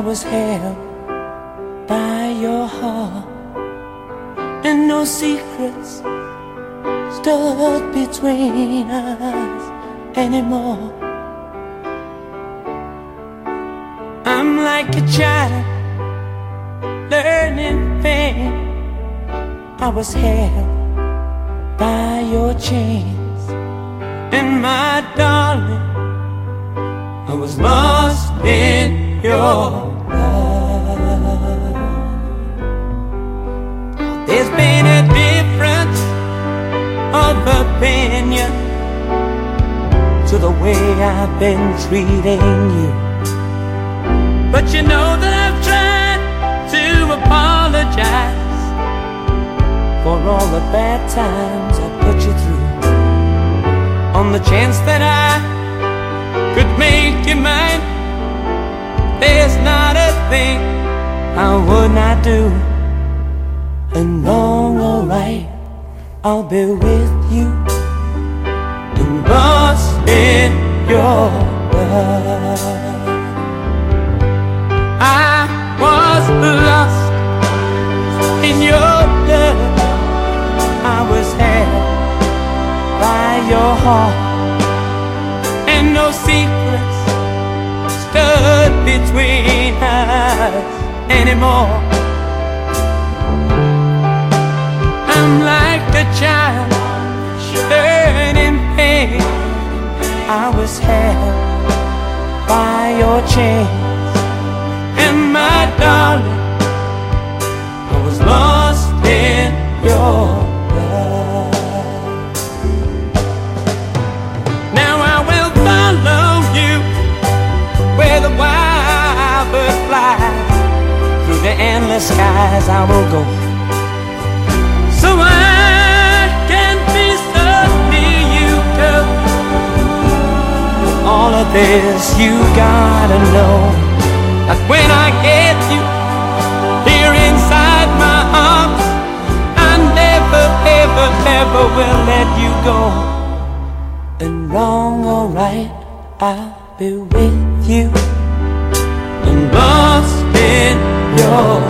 I was held by your heart, and no secrets stood between us anymore. I'm like a child learning pain. I was held by your chains, and my darling, I was lost in your love. There's been a difference of opinion to the way I've been treating you. But you know that I've tried to apologize for all the bad times I put you through. On the chance that I I would not do. And wrong or right, I'll be with you and lost in your love. I was lost in your love. I was held by your heart, and no secrets stood between us anymore. I'm like a child learning pain. I was held by your chains skies I will go. So I can be you, girl. All of this you gotta know that when I get you here inside my arms, I never, ever, ever will let you go. And wrong or right, I'll be with you and lost in your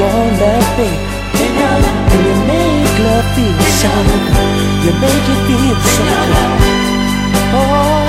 your love, baby. And you make love feel so good. You make it feel so good. Oh,